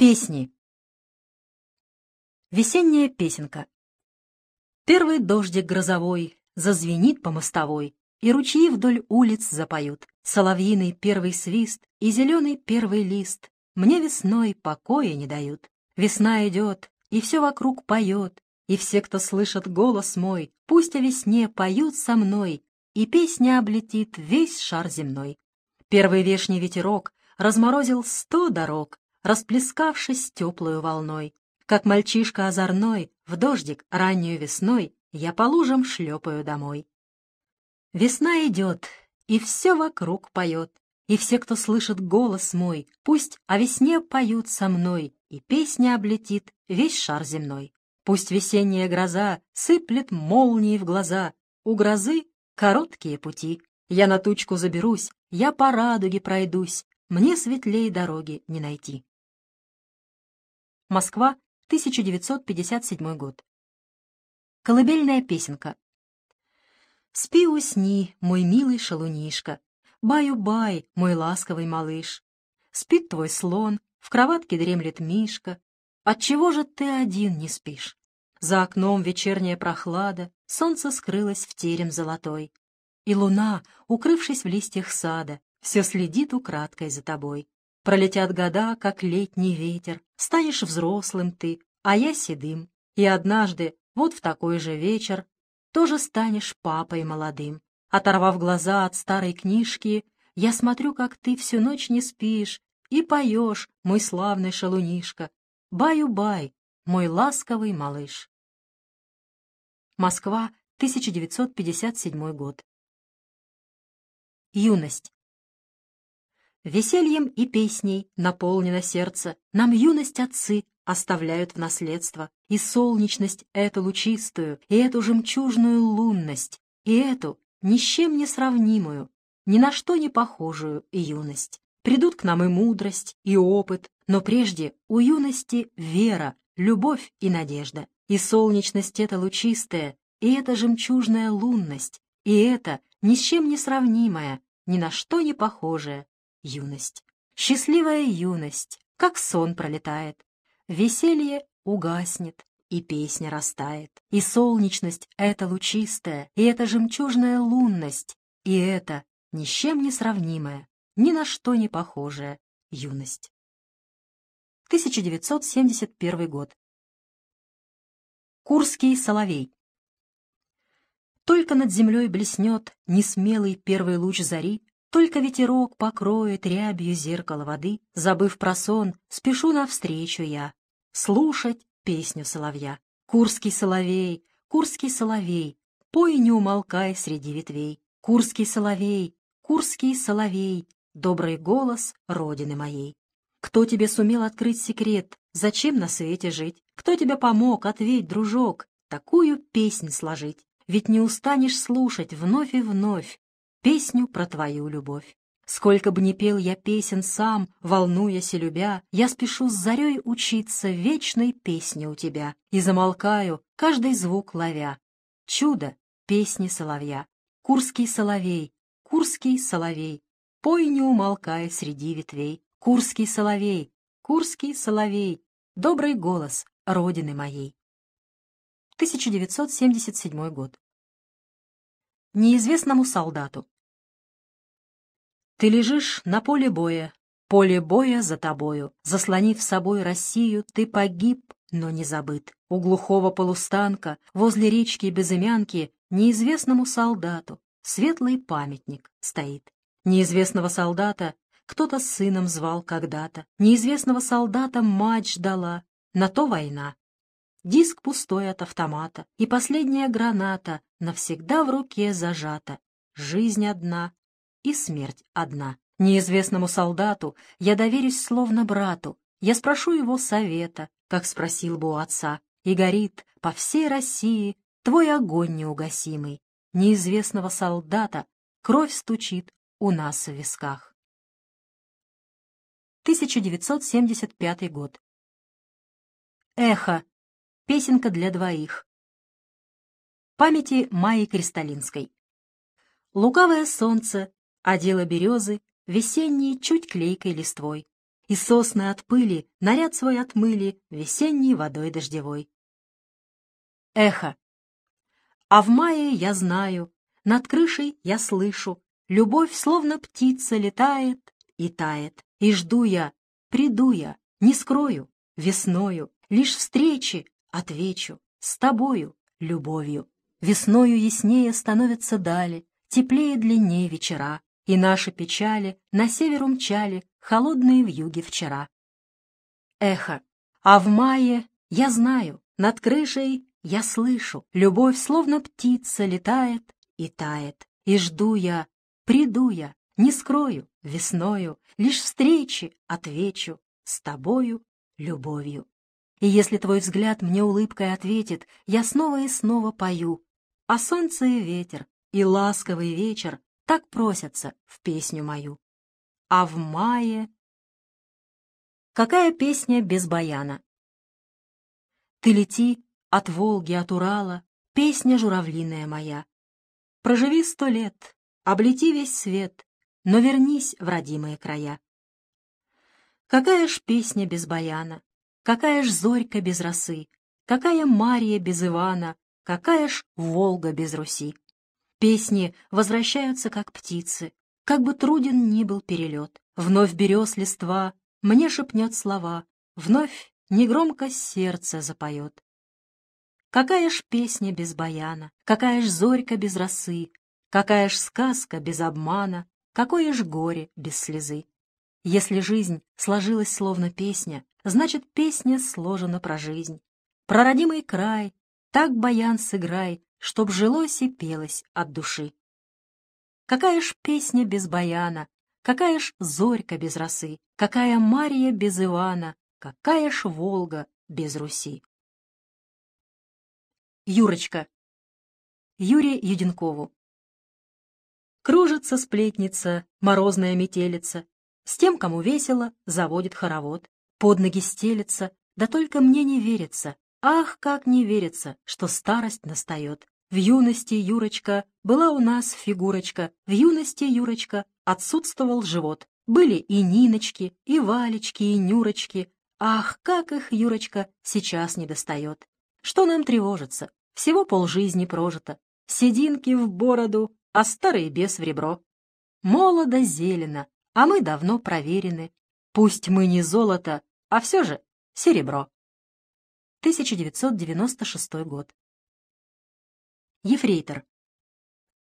Песни. Весенняя песенка. Первый дождик грозовой зазвенит по мостовой, и ручьи вдоль улиц запоют. Соловьиный первый свист и зеленый первый лист мне весной покоя не дают. Весна идет, и все вокруг поет, и все, кто слышит голос мой, пусть о весне поют со мной, и песня облетит весь шар земной. Первый вешний ветерок разморозил сто дорог, расплескавшись теплую волной. Как мальчишка озорной, в дождик раннюю весной я по лужам шлепаю домой. Весна идет, и все вокруг поет, и все, кто слышит голос мой, пусть о весне поют со мной, и песня облетит весь шар земной. Пусть весенняя гроза сыплет молнии в глаза, у грозы короткие пути. Я на тучку заберусь, я по радуге пройдусь, мне светлее дороги не найти. Москва, 1957 год. Колыбельная песенка. Спи, усни, мой милый шалунишка, Баю-бай, мой ласковый малыш. Спит твой слон, в кроватке дремлет Мишка, Отчего же ты один не спишь? За окном вечерняя прохлада, Солнце скрылось в терем золотой, И луна, укрывшись в листьях сада, Все следит украдкой за тобой. Пролетят года, как летний ветер, Станешь взрослым ты, а я седым, И однажды, вот в такой же вечер, Тоже станешь папой молодым. Оторвав глаза от старой книжки, Я смотрю, как ты всю ночь не спишь, И поешь, мой славный шалунишка, Баю-бай, мой ласковый малыш. Москва, 1957 год. Юность. Весельем и песней наполнено сердце, Нам юность отцы оставляют в наследство, И солнечность эту лучистую, и эту жемчужную лунность, И эту ни с чем не сравнимую, ни на что не похожую юность. Придут к нам и мудрость, и опыт, но прежде у юности вера, любовь и надежда. И солнечность эта лучистая, и эта жемчужная лунность, и эта ни с чем не сравнимая, ни на что не похожая юность. Счастливая юность, как сон пролетает. Веселье угаснет, и песня растает. И солнечность эта лучистая, и эта жемчужная лунность, и эта ни с чем не сравнимая, ни на что не похожая юность. 1971 год. Курский соловей. Только над землей блеснет несмелый первый луч зари, Только ветерок покроет рябью зеркало воды, Забыв про сон, спешу навстречу я, Слушать песню соловья. Курский соловей, курский соловей, Пой, не умолкай среди ветвей. Курский соловей, курский соловей, добрый голос Родины моей. Кто тебе сумел открыть секрет, зачем на свете жить? Кто тебе помог, ответь, дружок, такую песнь сложить? Ведь не устанешь слушать вновь и вновь песню про твою любовь. Сколько бы ни пел я песен сам, волнуясь и любя, Я спешу с зарей учиться вечной песне у тебя И замолкаю, каждый звук ловя. Чудо песни соловья. Курский соловей, курский соловей, Пой, не умолкая среди ветвей. Курский соловей, Курский соловей, Добрый голос Родины моей. 1977 год. Неизвестному солдату. Ты лежишь на поле боя, поле боя за тобою. Заслонив собой Россию, ты погиб, но не забыт. У глухого полустанка, возле речки Безымянки, неизвестному солдату светлый памятник стоит. Неизвестного солдата кто-то сыном звал когда-то, неизвестного солдата мать ждала, на то война. Диск пустой от автомата, и последняя граната навсегда в руке зажата. Жизнь одна и смерть одна. Неизвестному солдату я доверюсь словно брату, я спрошу его совета, как спросил бы у отца, и горит по всей России твой огонь неугасимый. Неизвестного солдата кровь стучит у нас в висках. 1975 год. Эхо. Песенка для двоих. Памяти Майи Кристалинской. Лукавое солнце одело березы весенней чуть клейкой листвой. и сосны от пыли наряд свой отмыли весенней водой дождевой. Эхо. А в мае я знаю, над крышей я слышу, любовь словно птица летает и тает, и жду я, приду я, не скрою, весною, лишь встречи отвечу, с тобою, любовью. Весною яснее становятся дали, теплее длиннее вечера, и наши печали на север умчали, холодные в юге вчера. Эхо. А в мае я знаю, над крышей я слышу, любовь словно птица летает и тает, и жду я, приду я, не скрою, весною, лишь встречи отвечу с тобою, любовью. И если твой взгляд мне улыбкой ответит, я снова и снова пою, а солнце и ветер, и ласковый вечер так просятся в песню мою. А в мае... Какая песня без баяна? Ты лети от Волги, от Урала, песня журавлиная моя. Проживи сто лет, облети весь свет, но вернись в родимые края. Какая ж песня без баяна, какая ж зорька без росы, какая Мария без Ивана, какая ж Волга без Руси. Песни возвращаются, как птицы, как бы труден ни был перелет. Вновь берез листва, мне шепнет слова, вновь негромко сердце запоет. Какая ж песня без баяна, какая ж зорька без росы, какая ж сказка без обмана, какое ж горе без слезы. Если жизнь сложилась словно песня, значит, песня сложена про жизнь. Про родимый край, так баян сыграй, чтоб жилось и пелось от души. Какая ж песня без баяна, какая ж зорька без росы, какая Мария без Ивана, какая ж Волга без Руси. Юрочка. Юрия Юденкову. Кружится сплетница, морозная метелица, С тем, кому весело, заводит хоровод. Под ноги стелется, да только мне не верится. Ах, как не верится, что старость настает. В юности, Юрочка, была у нас фигурочка. В юности, Юрочка, отсутствовал живот. Были и Ниночки, и Валечки, и Нюрочки. Ах, как их, Юрочка, сейчас не достает. Что нам тревожиться? Всего полжизни прожито. Сединки в бороду, а старый бес в ребро. Молодо зелено, а мы давно проверены. Пусть мы не золото, а все же серебро. 1996 год. Ефрейтор.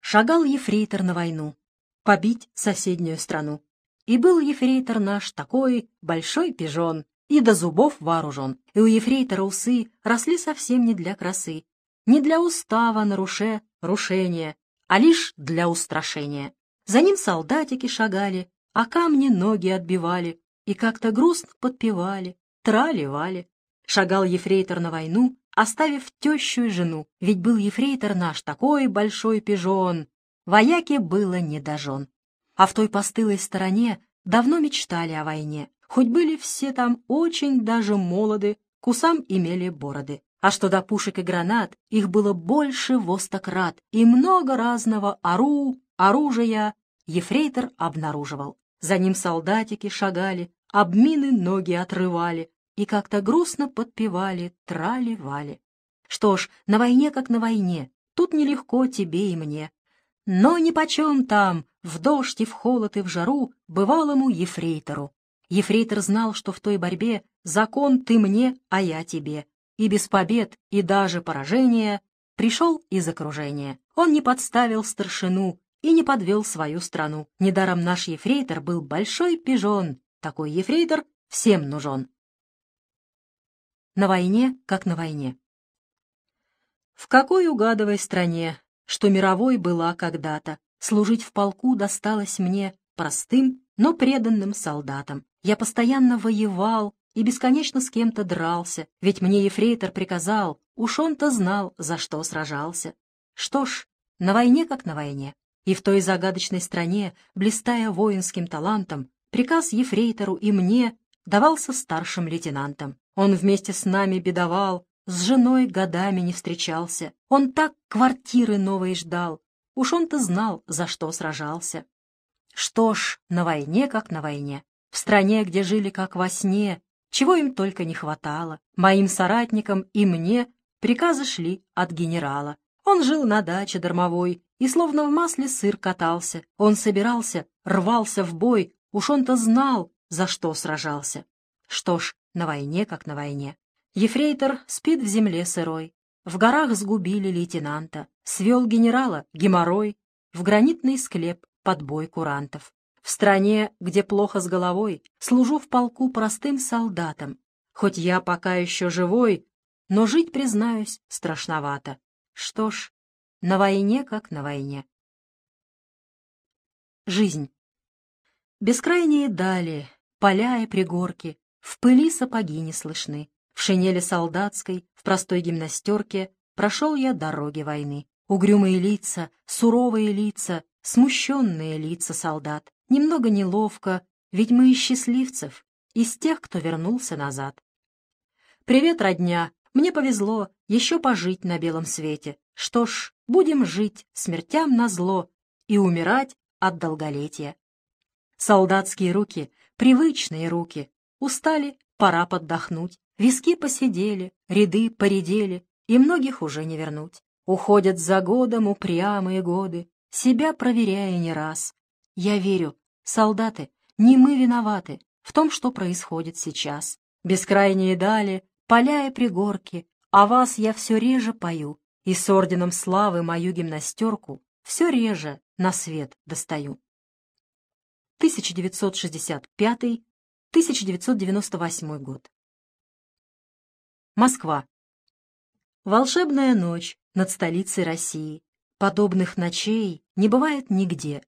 Шагал ефрейтор на войну, побить соседнюю страну. И был ефрейтор наш такой большой пижон, и до зубов вооружен. И у ефрейтора усы росли совсем не для красы, не для устава наруше рушения, а лишь для устрашения. За ним солдатики шагали, а камни ноги отбивали и как-то грустно подпевали, трали-вали. Шагал ефрейтор на войну, оставив тещу и жену, ведь был ефрейтор наш такой большой пижон, вояке было не дожон. А в той постылой стороне давно мечтали о войне, хоть были все там очень даже молоды, кусам имели бороды. А что до пушек и гранат, их было больше востократ, и много разного ору, оружия ефрейтор обнаруживал. За ним солдатики шагали, обмины ноги отрывали и как-то грустно подпевали, трали-вали. Что ж, на войне как на войне, тут нелегко тебе и мне. Но нипочем там, в дождь и в холод и в жару, бывалому ефрейтору. Ефрейтор знал, что в той борьбе закон ты мне, а я тебе, и без побед, и даже поражения, пришел из окружения. Он не подставил старшину и не подвел свою страну. Недаром наш ефрейтор был большой пижон. Такой ефрейтор всем нужен. На войне, как на войне. В какой угадывай стране, что мировой была когда-то, служить в полку досталось мне простым, но преданным солдатам. Я постоянно воевал, и бесконечно с кем-то дрался, ведь мне ефрейтор приказал, уж он-то знал, за что сражался. Что ж, на войне как на войне. И в той загадочной стране, блистая воинским талантом, приказ ефрейтору и мне давался старшим лейтенантам. Он вместе с нами бедовал, с женой годами не встречался. Он так квартиры новой ждал. Уж он-то знал, за что сражался. Что ж, на войне как на войне. в стране, где жили как во сне, чего им только не хватало. Моим соратникам и мне приказы шли от генерала. Он жил на даче дармовой и словно в масле сыр катался. Он собирался, рвался в бой, уж он-то знал, за что сражался. Что ж, на войне как на войне. Ефрейтор спит в земле сырой. В горах сгубили лейтенанта, свел генерала геморрой в гранитный склеп под бой курантов. В стране, где плохо с головой, служу в полку простым солдатом. Хоть я пока еще живой, но жить, признаюсь, страшновато. Что ж, на войне как на войне. Жизнь. Бескрайние дали, поля и пригорки, в пыли сапоги не слышны. В шинели солдатской, в простой гимнастерке прошел я дороги войны. Угрюмые лица, суровые лица, смущенные лица солдат. Немного неловко, ведь мы из счастливцев, из тех, кто вернулся назад. «Привет, родня! Мне повезло еще пожить на белом свете. Что ж, будем жить смертям на зло и умирать от долголетия». Солдатские руки, привычные руки, устали, пора поддохнуть. Виски посидели, ряды поредели, и многих уже не вернуть. Уходят за годом упрямые годы, себя проверяя не раз. Я верю, Солдаты, не мы виноваты в том, что происходит сейчас. Бескрайние дали, поля и пригорки, а вас я все реже пою, и с орденом славы мою гимнастерку все реже на свет достаю. 1965-1998 год. Москва. Волшебная ночь над столицей России. Подобных ночей не бывает нигде,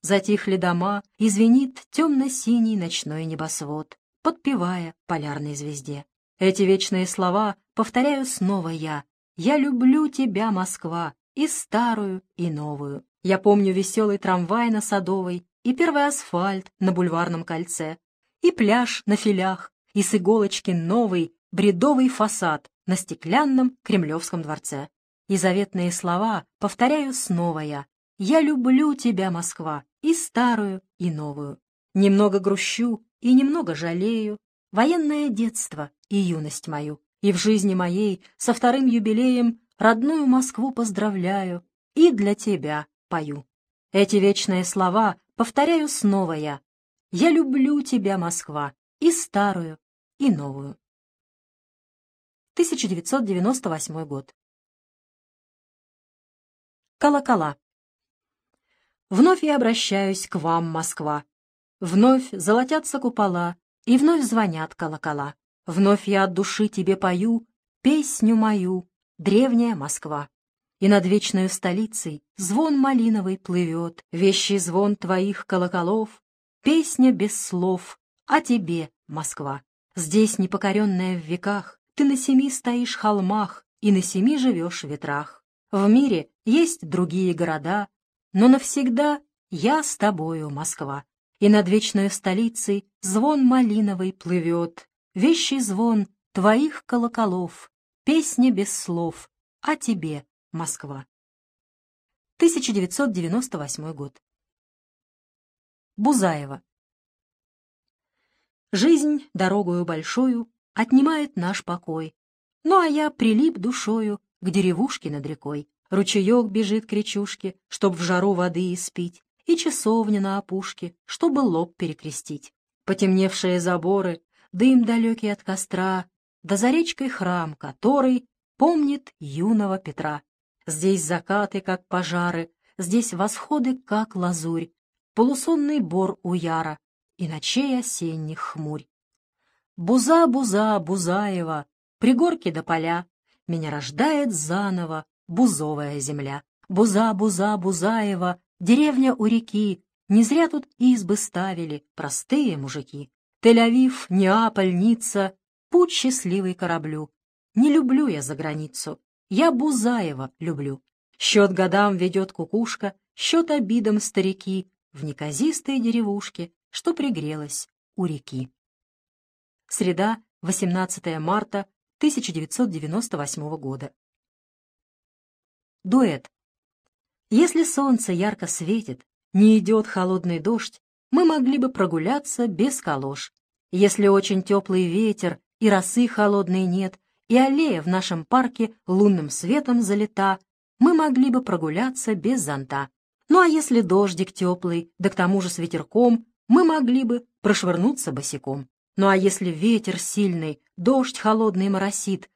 Затихли дома, и звенит темно-синий ночной небосвод, подпевая полярной звезде. Эти вечные слова повторяю снова я. «Я люблю тебя, Москва, и старую, и новую». Я помню веселый трамвай на Садовой и первый асфальт на Бульварном кольце, и пляж на филях, и с иголочки новый бредовый фасад на стеклянном Кремлевском дворце. И заветные слова повторяю снова я. «Я люблю тебя, Москва, и старую, и новую. Немного грущу и немного жалею, военное детство и юность мою. И в жизни моей со вторым юбилеем родную Москву поздравляю и для тебя пою. Эти вечные слова повторяю снова я. Я люблю тебя, Москва, и старую, и новую. 1998 год. Колокола. Вновь я обращаюсь к вам, Москва. Вновь золотятся купола, и вновь звонят колокола. Вновь я от души тебе пою песню мою, древняя Москва. И над вечной столицей звон малиновый плывет, вещий звон твоих колоколов, песня без слов о тебе, Москва. Здесь, непокоренная в веках, ты на семи стоишь холмах и на семи живешь ветрах. В мире есть другие города, но навсегда я с тобою, Москва, и над вечной столицей звон малиновый плывет, вещий звон твоих колоколов, песня без слов о тебе, Москва. 1998 год. Бузаева. Жизнь, дорогою большою, отнимает наш покой. Ну а я прилип душою к деревушке над рекой. Ручеек бежит к речушке, чтоб в жару воды испить, и часовня на опушке, чтобы лоб перекрестить. Потемневшие заборы, дым далекий от костра, да за речкой храм, который помнит юного Петра. Здесь закаты, как пожары, здесь восходы, как лазурь, полусонный бор у яра и ночей осенних хмурь. Буза, буза, Бузаева, пригорки до поля, меня рождает заново бузовая земля. Буза, Буза, Бузаева, деревня у реки, не зря тут избы ставили простые мужики. Тель-Авив, Неаполь, Ницца, путь счастливый кораблю. Не люблю я за границу, я Бузаева люблю. Счет годам ведет кукушка, счет обидам старики в неказистой деревушке, что пригрелась у реки. Среда, 18 марта 1998 года. Дуэт. Если солнце ярко светит, не идет холодный дождь, мы могли бы прогуляться без калош. Если очень теплый ветер и росы холодной нет, и аллея в нашем парке лунным светом залита, мы могли бы прогуляться без зонта. Ну а если дождик теплый, да к тому же с ветерком, мы могли бы прошвырнуться босиком. Ну а если ветер сильный, дождь холодный моросит,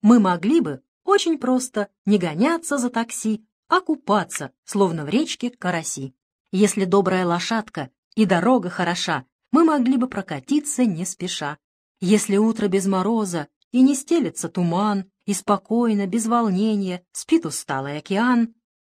мы могли бы очень просто не гоняться за такси, а купаться, словно в речке караси. Если добрая лошадка и дорога хороша, мы могли бы прокатиться не спеша. Если утро без мороза и не стелется туман, и спокойно, без волнения, спит усталый океан,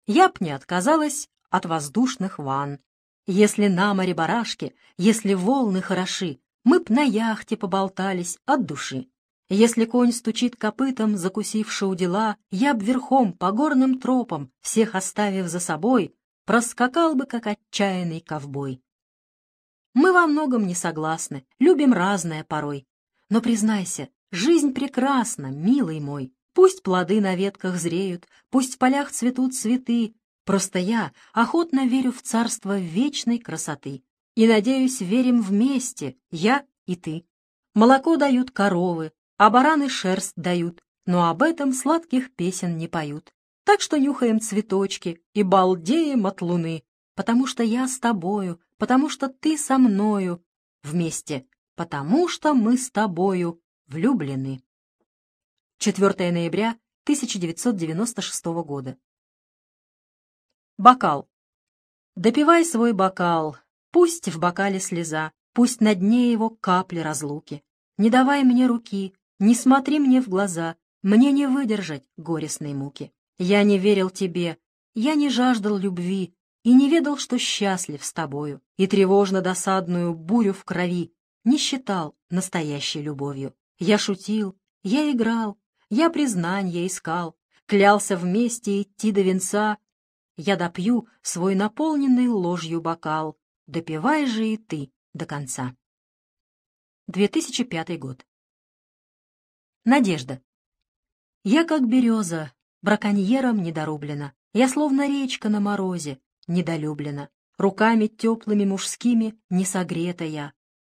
я б не отказалась от воздушных ванн. Если на море барашки, если волны хороши, мы б на яхте поболтались от души. Если конь стучит копытом, закусивши у дела, я б верхом по горным тропам, всех оставив за собой, проскакал бы, как отчаянный ковбой. Мы во многом не согласны, любим разное порой. Но признайся, жизнь прекрасна, милый мой. Пусть плоды на ветках зреют, пусть в полях цветут цветы. Просто я охотно верю в царство вечной красоты. И, надеюсь, верим вместе, я и ты. Молоко дают коровы, а бараны шерсть дают, но об этом сладких песен не поют. Так что нюхаем цветочки и балдеем от луны, потому что я с тобою, потому что ты со мною, вместе, потому что мы с тобою влюблены. 4 ноября 1996 года. Бокал. Допивай свой бокал, пусть в бокале слеза, пусть на дне его капли разлуки. Не давай мне руки, не смотри мне в глаза, мне не выдержать горестной муки. Я не верил тебе, я не жаждал любви и не ведал, что счастлив с тобою, и тревожно-досадную бурю в крови не считал настоящей любовью. Я шутил, я играл, я признанье искал, клялся вместе идти до венца. Я допью свой наполненный ложью бокал, допивай же и ты до конца. 2005 год. Надежда. Я как береза, браконьером недорублена. Я словно речка на морозе, недолюблена. Руками теплыми мужскими не согрета я.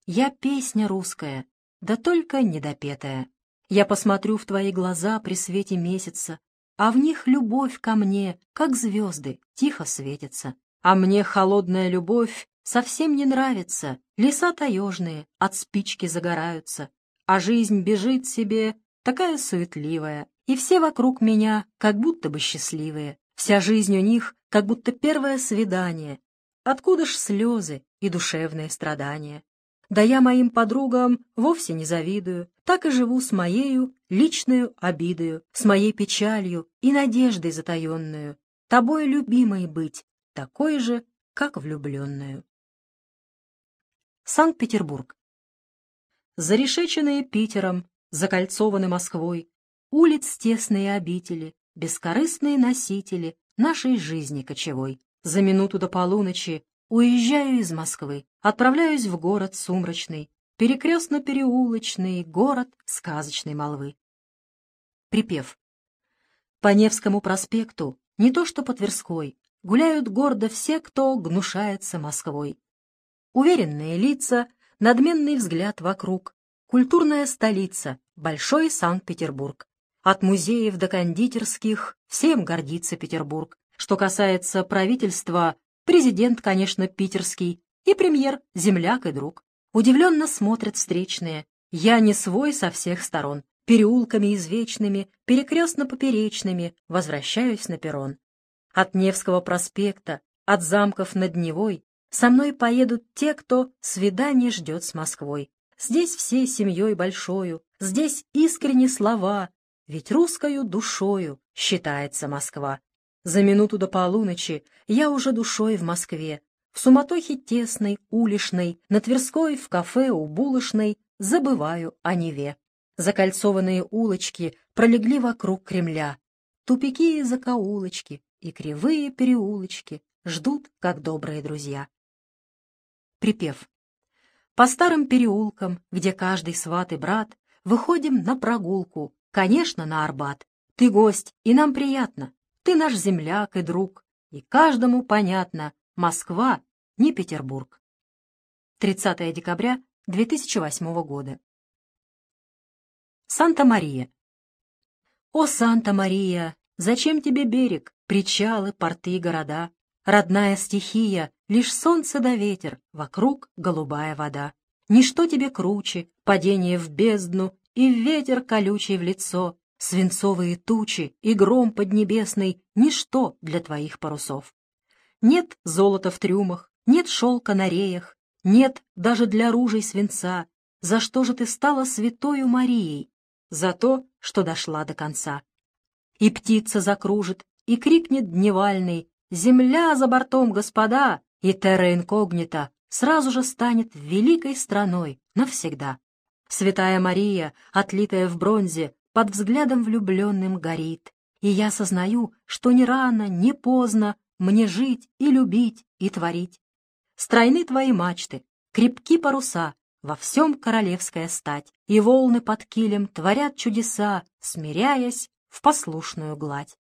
Я песня русская, да только недопетая. Я посмотрю в твои глаза при свете месяца, а в них любовь ко мне, как звезды, тихо светится. А мне холодная любовь совсем не нравится. Леса таежные от спички загораются, а жизнь бежит себе, такая суетливая, и все вокруг меня как будто бы счастливые. Вся жизнь у них как будто первое свидание. Откуда ж слезы и душевные страдания? Да я моим подругам вовсе не завидую, так и живу с моею личную обидою, с моей печалью и надеждой затаенную, тобой любимой быть, такой же, как влюбленную. Санкт-Петербург зарешеченные Питером, закольцованы Москвой, улиц тесные обители, бескорыстные носители нашей жизни кочевой. За минуту до полуночи уезжаю из Москвы, отправляюсь в город сумрачный, перекрестно-переулочный город сказочной молвы. Припев. По Невскому проспекту, не то что по Тверской, гуляют гордо все, кто гнушается Москвой. Уверенные лица — надменный взгляд вокруг. Культурная столица, Большой Санкт-Петербург. От музеев до кондитерских всем гордится Петербург. Что касается правительства, президент, конечно, питерский, и премьер, земляк и друг. Удивленно смотрят встречные. Я не свой со всех сторон. Переулками извечными, перекрестно-поперечными возвращаюсь на перрон. От Невского проспекта, от замков над Невой со мной поедут те, кто свидание ждет с Москвой. Здесь все семьей большою, здесь искренне слова, ведь русскою душою считается Москва. За минуту до полуночи я уже душой в Москве, в суматохе тесной, уличной, на Тверской, в кафе у булочной, забываю о Неве. Закольцованные улочки пролегли вокруг Кремля, тупики и закоулочки, и кривые переулочки ждут, как добрые друзья. Припев. По старым переулкам, где каждый сват и брат, выходим на прогулку, конечно, на Арбат. Ты гость, и нам приятно. Ты наш земляк и друг. И каждому понятно, Москва не Петербург. 30 декабря 2008 года. Санта-Мария. О, Санта-Мария, зачем тебе берег, причалы, порты, города? Родная стихия, лишь солнце да ветер, вокруг голубая вода. Ничто тебе круче, падение в бездну и ветер колючий в лицо, свинцовые тучи и гром поднебесный — ничто для твоих парусов. Нет золота в трюмах, нет шелка на реях, нет даже для ружей свинца. За что же ты стала святою Марией? За то, что дошла до конца. И птица закружит, и крикнет дневальный «Земля за бортом, господа!» И терра инкогнита сразу же станет великой страной навсегда. Святая Мария, отлитая в бронзе, под взглядом влюбленным горит, и я сознаю, что ни рано, ни поздно мне жить и любить и творить. Стройны твои мачты, крепки паруса, во всем королевская стать, и волны под килем творят чудеса, смиряясь в послушную гладь.